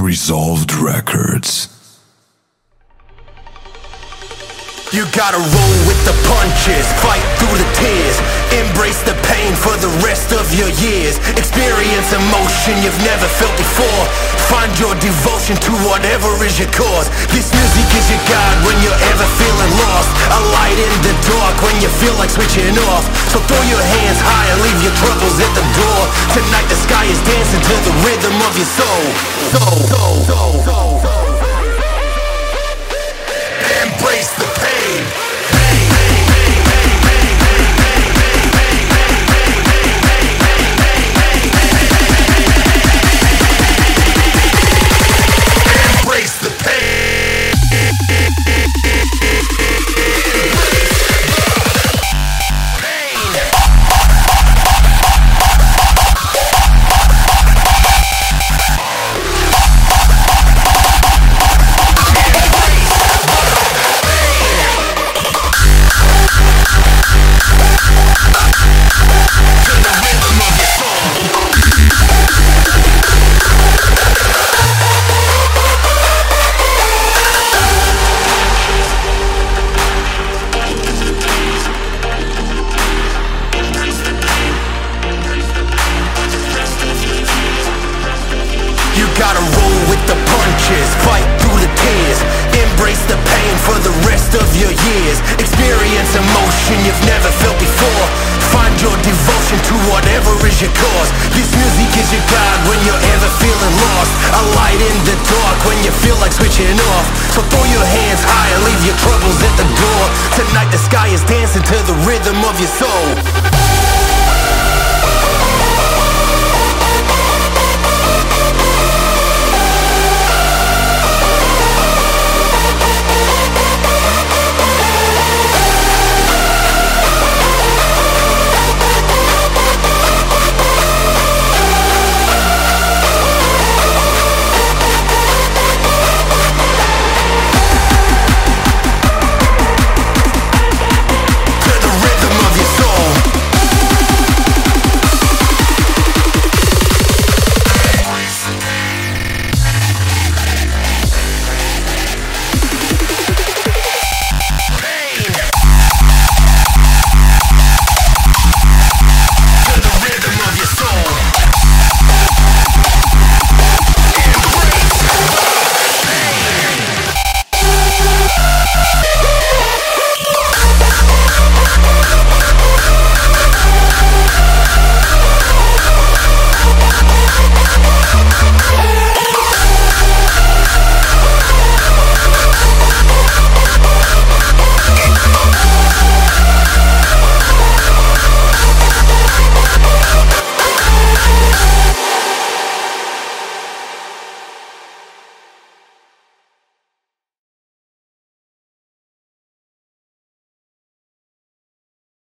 Resolved Records. You gotta roll with the punches, fight through the tears Embrace the pain for the rest of your years. Experience emotion you've never felt before. Find your devotion to whatever is your cause. This music is your guide when you're ever feeling lost. A light in the dark when you feel like switching off. So throw your hands high and leave your troubles at the door. Tonight the sky is dancing to the rhythm of your soul. Soul, soul, soul, soul, the fight through the tears Embrace the pain for the rest of your years. Experience emotion you've never felt before. Find your devotion to whatever is your cause. This music is your guide when you're ever feeling lost. A light in the dark when you feel like switching off. So throw your hands high and leave your troubles at the door. Tonight the sky is dancing to the rhythm of your soul